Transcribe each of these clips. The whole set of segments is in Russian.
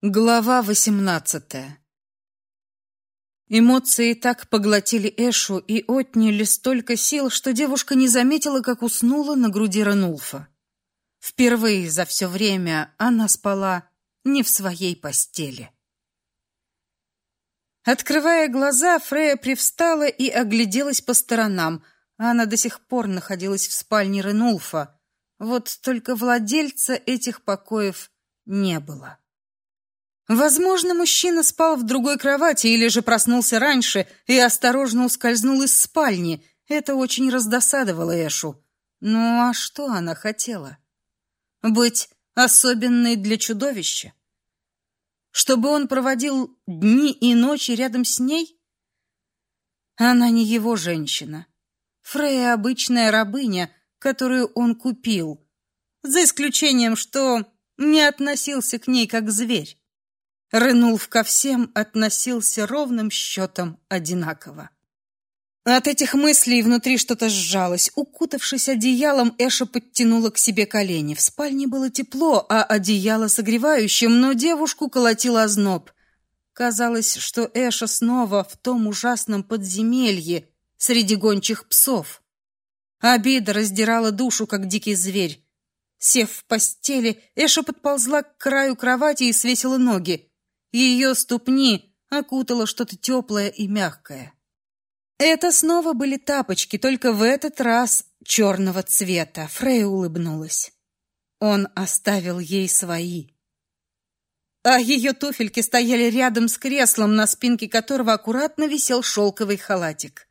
Глава восемнадцатая Эмоции так поглотили Эшу и отняли столько сил, что девушка не заметила, как уснула на груди Ранулфа. Впервые за все время она спала не в своей постели. Открывая глаза, Фрея привстала и огляделась по сторонам. Она до сих пор находилась в спальне Ренулфа. Вот только владельца этих покоев не было. Возможно, мужчина спал в другой кровати или же проснулся раньше и осторожно ускользнул из спальни. Это очень раздосадовало Эшу. Ну а что она хотела? Быть особенной для чудовища? Чтобы он проводил дни и ночи рядом с ней? Она не его женщина. Фрея обычная рабыня, которую он купил, за исключением, что не относился к ней как зверь. Рынулф ко всем относился ровным счетом одинаково. От этих мыслей внутри что-то сжалось. Укутавшись одеялом, Эша подтянула к себе колени. В спальне было тепло, а одеяло согревающим, но девушку колотило озноб. Казалось, что Эша снова в том ужасном подземелье среди гончих псов. Обида раздирала душу, как дикий зверь. Сев в постели, Эша подползла к краю кровати и свесила ноги. Ее ступни окутало что-то теплое и мягкое. Это снова были тапочки, только в этот раз черного цвета. Фрей улыбнулась. Он оставил ей свои. А ее туфельки стояли рядом с креслом, на спинке которого аккуратно висел шелковый халатик.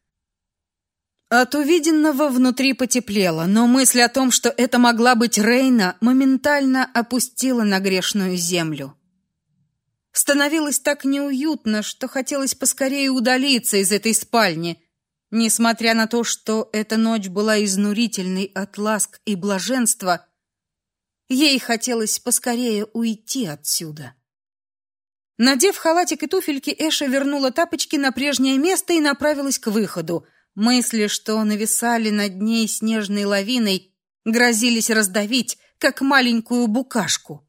От увиденного внутри потеплело, но мысль о том, что это могла быть Рейна, моментально опустила на грешную землю. Становилось так неуютно, что хотелось поскорее удалиться из этой спальни. Несмотря на то, что эта ночь была изнурительной от ласк и блаженства, ей хотелось поскорее уйти отсюда. Надев халатик и туфельки, Эша вернула тапочки на прежнее место и направилась к выходу. Мысли, что нависали над ней снежной лавиной, грозились раздавить, как маленькую букашку.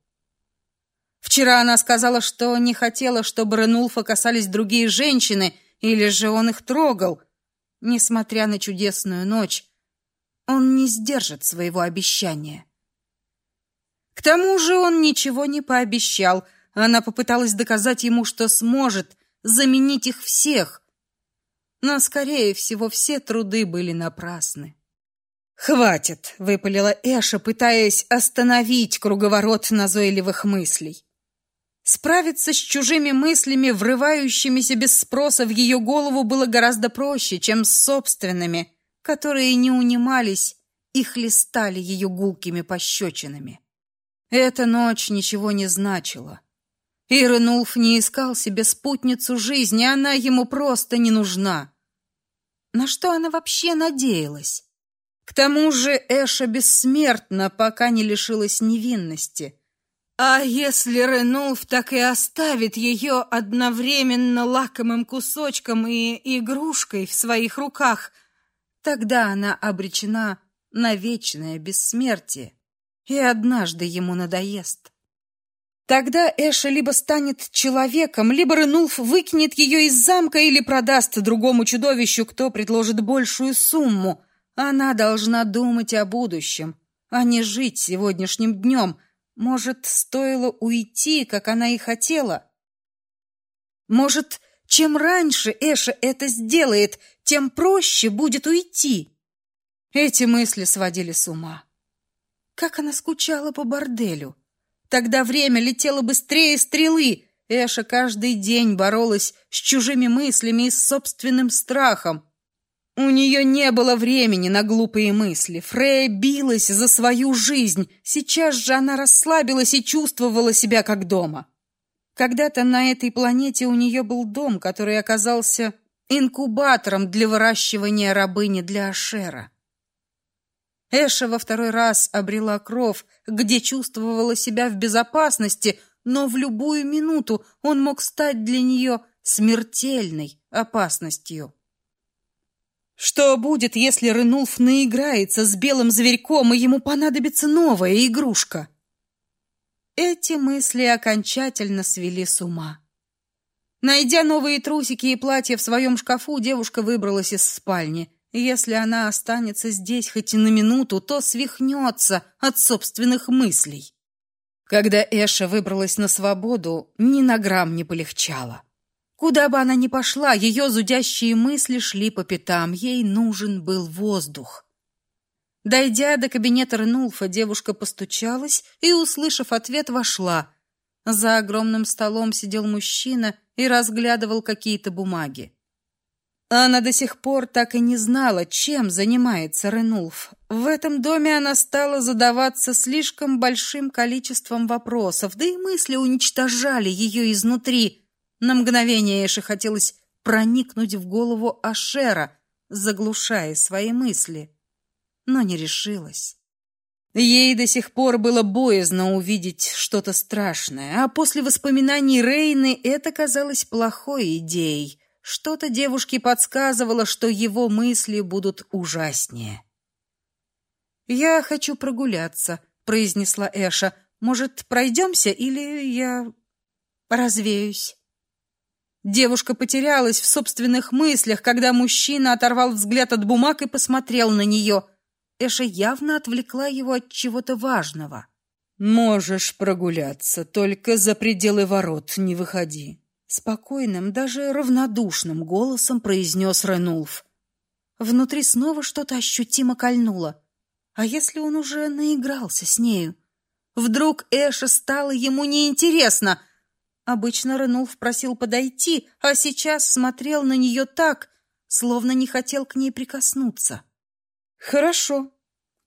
Вчера она сказала, что не хотела, чтобы Ренулфа касались другие женщины, или же он их трогал. Несмотря на чудесную ночь, он не сдержит своего обещания. К тому же он ничего не пообещал. Она попыталась доказать ему, что сможет заменить их всех. Но, скорее всего, все труды были напрасны. «Хватит!» — выпалила Эша, пытаясь остановить круговорот назойливых мыслей. Справиться с чужими мыслями, врывающимися без спроса в ее голову, было гораздо проще, чем с собственными, которые не унимались и хлестали ее гулкими пощечинами. Эта ночь ничего не значила. Иренулф не искал себе спутницу жизни, она ему просто не нужна. На что она вообще надеялась? К тому же Эша бессмертна, пока не лишилась невинности. А если Ренулф так и оставит ее одновременно лакомым кусочком и игрушкой в своих руках, тогда она обречена на вечное бессмертие, и однажды ему надоест. Тогда Эша либо станет человеком, либо Ренулф выкинет ее из замка или продаст другому чудовищу, кто предложит большую сумму. Она должна думать о будущем, а не жить сегодняшним днем — может, стоило уйти, как она и хотела? Может, чем раньше Эша это сделает, тем проще будет уйти? Эти мысли сводили с ума. Как она скучала по борделю. Тогда время летело быстрее стрелы. Эша каждый день боролась с чужими мыслями и с собственным страхом. У нее не было времени на глупые мысли. Фрея билась за свою жизнь. Сейчас же она расслабилась и чувствовала себя как дома. Когда-то на этой планете у нее был дом, который оказался инкубатором для выращивания рабыни для Ашера. Эша во второй раз обрела кров, где чувствовала себя в безопасности, но в любую минуту он мог стать для нее смертельной опасностью. Что будет, если Ренулф наиграется с белым зверьком, и ему понадобится новая игрушка? эти мысли окончательно свели с ума. Найдя новые трусики и платья в своем шкафу, девушка выбралась из спальни. Если она останется здесь хоть и на минуту, то свихнется от собственных мыслей. Когда Эша выбралась на свободу, ни на грамм не полегчало. Куда бы она ни пошла, ее зудящие мысли шли по пятам. Ей нужен был воздух. Дойдя до кабинета Ренулфа, девушка постучалась и, услышав ответ, вошла. За огромным столом сидел мужчина и разглядывал какие-то бумаги. Она до сих пор так и не знала, чем занимается Ренулф. В этом доме она стала задаваться слишком большим количеством вопросов, да и мысли уничтожали ее изнутри. На мгновение Эше хотелось проникнуть в голову Ашера, заглушая свои мысли, но не решилась. Ей до сих пор было боязно увидеть что-то страшное, а после воспоминаний Рейны это казалось плохой идеей. Что-то девушке подсказывало, что его мысли будут ужаснее. «Я хочу прогуляться», — произнесла Эша. «Может, пройдемся или я развеюсь?» Девушка потерялась в собственных мыслях, когда мужчина оторвал взгляд от бумаг и посмотрел на нее — Эша явно отвлекла его от чего-то важного. Можешь прогуляться, только за пределы ворот не выходи, спокойным, даже равнодушным голосом произнес Ренулф. Внутри снова что-то ощутимо кольнуло. А если он уже наигрался с нею? Вдруг Эша стало ему неинтересно. Обычно Ренулф просил подойти, а сейчас смотрел на нее так, словно не хотел к ней прикоснуться. Хорошо,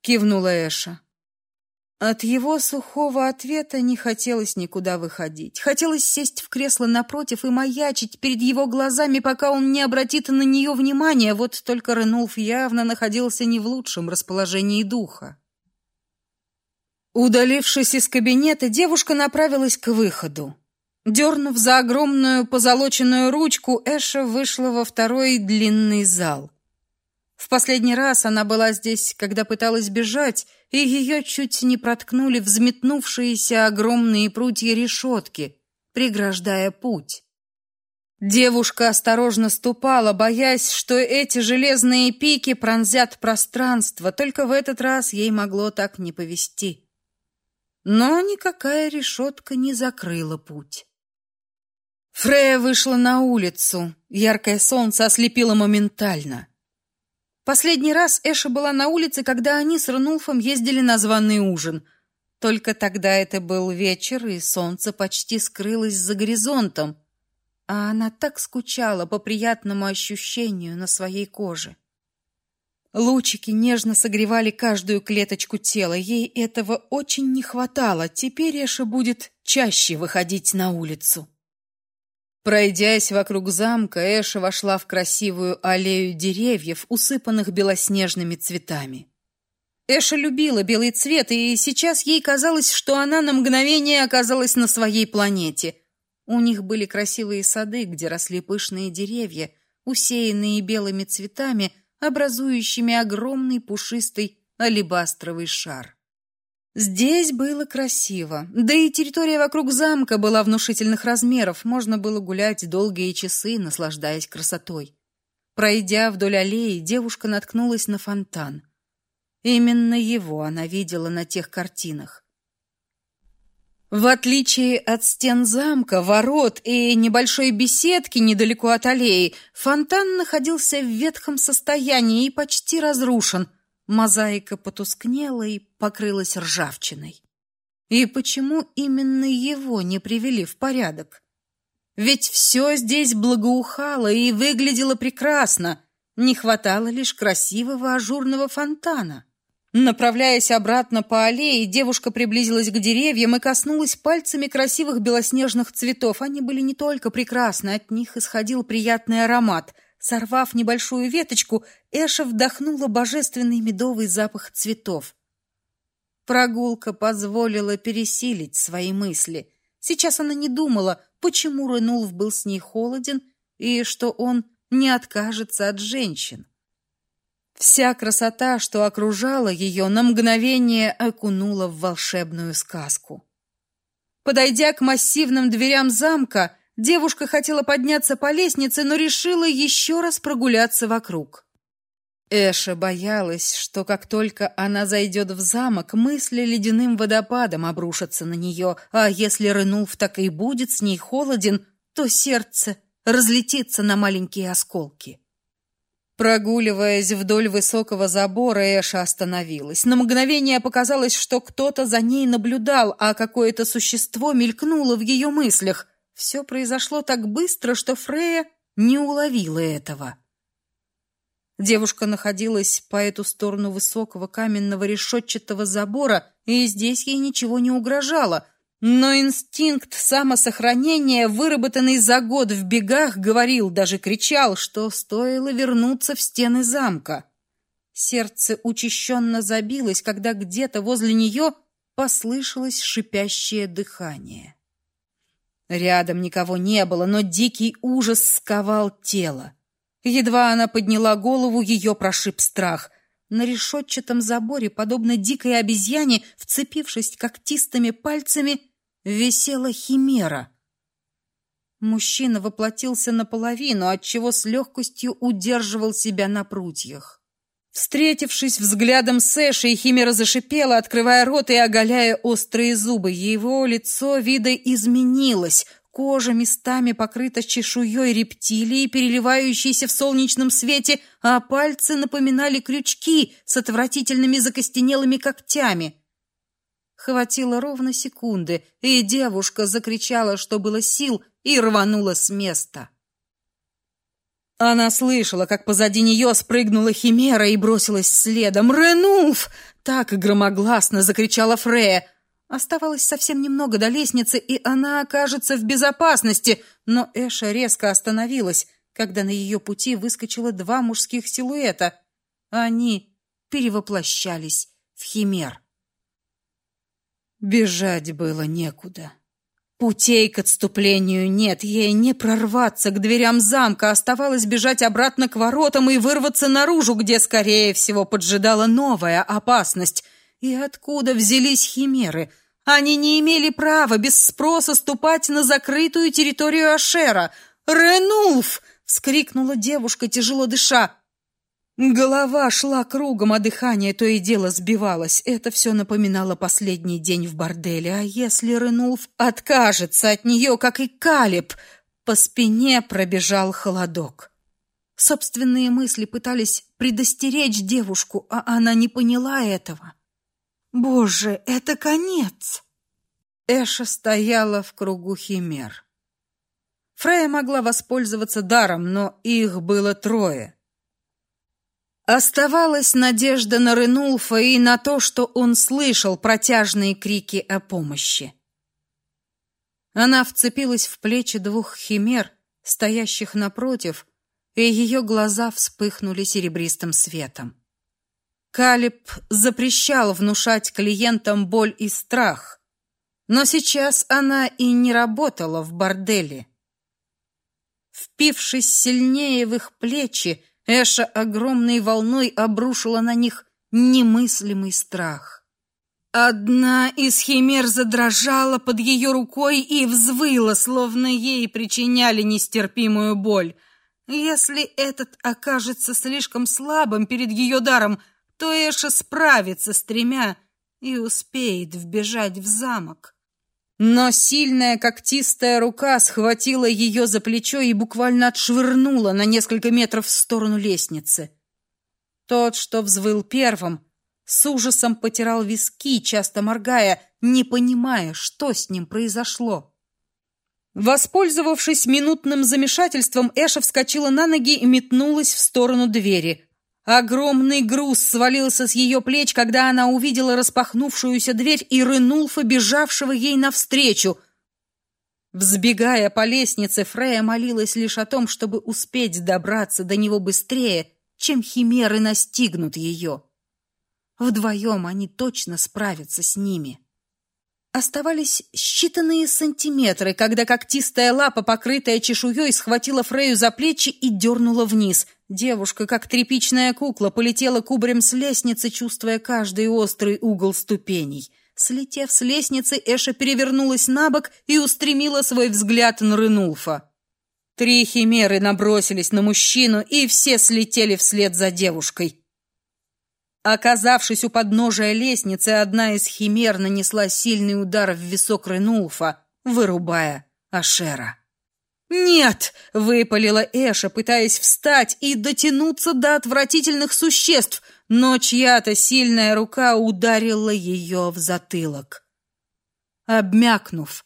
кивнула Эша. От его сухого ответа не хотелось никуда выходить. Хотелось сесть в кресло напротив и маячить перед его глазами, пока он не обратит на нее внимания. Вот только Ренулф явно находился не в лучшем расположении духа. Удалившись из кабинета, девушка направилась к выходу. Дернув за огромную позолоченную ручку, Эша вышла во второй длинный зал. В последний раз она была здесь, когда пыталась бежать, и ее чуть не проткнули взметнувшиеся огромные прутья решетки, преграждая путь. Девушка осторожно ступала, боясь, что эти железные пики пронзят пространство, только в этот раз ей могло так не повести. Но никакая решетка не закрыла путь. Фрея вышла на улицу. Яркое солнце ослепило моментально. Последний раз Эша была на улице, когда они с Ренулфом ездили на званый ужин. Только тогда это был вечер, и солнце почти скрылось за горизонтом, а она так скучала по приятному ощущению на своей коже. Лучики нежно согревали каждую клеточку тела. Ей этого очень не хватало. Теперь Эша будет чаще выходить на улицу. Пройдясь вокруг замка, Эша вошла в красивую аллею деревьев, усыпанных белоснежными цветами. Эша любила белый цвет, и сейчас ей казалось, что она на мгновение оказалась на своей планете. У них были красивые сады, где росли пышные деревья, усеянные белыми цветами, образующими огромный пушистый алебастровый шар. Здесь было красиво, да и территория вокруг замка была внушительных размеров, можно было гулять долгие часы, наслаждаясь красотой. Пройдя вдоль аллеи, девушка наткнулась на фонтан. Именно его она видела на тех картинах. В отличие от стен замка, ворот и небольшой беседки недалеко от аллеи, фонтан находился в ветхом состоянии и почти разрушен – Мозаика потускнела и покрылась ржавчиной. И почему именно его не привели в порядок? Ведь все здесь благоухало и выглядело прекрасно, не хватало лишь красивого ажурного фонтана. Направляясь обратно по аллее, девушка приблизилась к деревьям и коснулась пальцами красивых белоснежных цветов. Они были не только прекрасны, от них исходил приятный аромат – Сорвав небольшую веточку, Эша вдохнула божественный медовый запах цветов. Прогулка позволила пересилить свои мысли. Сейчас она не думала, почему Ренулф был с ней холоден и что он не откажется от женщин. Вся красота, что окружала ее, на мгновение окунула в волшебную сказку. Подойдя к массивным дверям замка, девушка хотела подняться по лестнице, но решила еще раз прогуляться вокруг. Эша боялась, что как только она зайдет в замок, мысли ледяным водопадом обрушатся на нее, а если Ренулф так и будет с ней холоден, то сердце разлетится на маленькие осколки. Прогуливаясь вдоль высокого забора, Эша остановилась. На мгновение показалось, что кто-то за ней наблюдал, а какое-то существо мелькнуло в ее мыслях. Все произошло так быстро, что Фрея не уловила этого. Девушка находилась по эту сторону высокого каменного решетчатого забора, и здесь ей ничего не угрожало. Но инстинкт самосохранения, выработанный за год в бегах, говорил, даже кричал, что стоило вернуться в стены замка. Сердце учащенно забилось, когда где-то возле нее послышалось шипящее дыхание. Рядом никого не было, но дикий ужас сковал тело. Едва она подняла голову, ее прошиб страх. На решетчатом заборе, подобно дикой обезьяне, вцепившись когтистыми пальцами, висела химера. Мужчина воплотился наполовину, отчего с легкостью удерживал себя на прутьях. Встретившись взглядом с Эшей, Химера зашипела, открывая рот и оголяя острые зубы. Его лицо вида изменилось. Кожа местами покрыта чешуей рептилии, переливающейся в солнечном свете, а пальцы напоминали крючки с отвратительными закостенелыми когтями. Хватило ровно секунды, и девушка закричала, что было сил, и рванула с места. Она слышала, как позади нее спрыгнула химера и бросилась следом. «Ренуф!» — так громогласно закричала Фрея. Оставалось совсем немного до лестницы, и она окажется в безопасности, но Эша резко остановилась, когда на ее пути выскочило два мужских силуэта. Они перевоплощались в химер. Бежать было некуда. Путей к отступлению нет, ей не прорваться к дверям замка, оставалось бежать обратно к воротам и вырваться наружу, где, скорее всего, поджидала новая опасность. И откуда взялись химеры? Они не имели права без спроса ступать на закрытую территорию Ашера. «Ренулф!» — вскрикнула девушка, тяжело дыша. Голова шла кругом, а дыхание то и дело сбивалось. Это все напоминало последний день в борделе. А если Ренулф откажется от нее, как и Калиб? По спине пробежал холодок. Собственные мысли пытались предостеречь девушку, а она не поняла этого. Боже, это конец. Эша стояла в кругу химер. Фрея могла воспользоваться даром, но их было трое. Оставалась надежда на Ренулфа и на то, что он слышал протяжные крики о помощи. Она вцепилась в плечи двух химер, стоящих напротив, и ее глаза вспыхнули серебристым светом. Калиб запрещал внушать клиентам боль и страх, но сейчас она и не работала в борделе. Впившись сильнее в их плечи, Эша огромной волной обрушила на них немыслимый страх. Одна из химер задрожала под ее рукой и взвыла, словно ей причиняли нестерпимую боль. Если этот окажется слишком слабым перед ее даром, то Эша справится с тремя и успеет вбежать в замок. Но сильная когтистая рука схватила ее за плечо и буквально отшвырнула на несколько метров в сторону лестницы. Тот, что взвыл первым, с ужасом потирал виски, часто моргая, не понимая, что с ним произошло. Воспользовавшись минутным замешательством, Эша вскочила на ноги и метнулась в сторону двери. Огромный груз свалился с ее плеч, когда она увидела распахнувшуюся дверь и Ренулфа, бежавшего ей навстречу. Взбегая по лестнице, Фрея молилась лишь о том, чтобы успеть добраться до него быстрее, чем химеры настигнут ее. Вдвоем они точно справятся с ними. Оставались считанные сантиметры, когда когтистая лапа, покрытая чешуей, схватила Фрею за плечи и дернула вниз. Девушка, как тряпичная кукла, полетела кубарем с лестницы, чувствуя каждый острый угол ступеней. Слетев с лестницы, Эша перевернулась на бок и устремила свой взгляд на Ренулфа. Три химеры набросились на мужчину, и все слетели вслед за девушкой. Оказавшись у подножия лестницы, одна из химер нанесла сильный удар в висок Ренулфа, вырубая Ашера. «Нет!» — выпалила Эша, пытаясь встать и дотянуться до отвратительных существ, но чья-то сильная рука ударила ее в затылок. Обмякнув,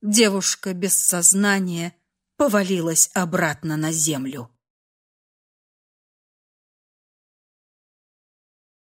девушка без сознания повалилась обратно на землю.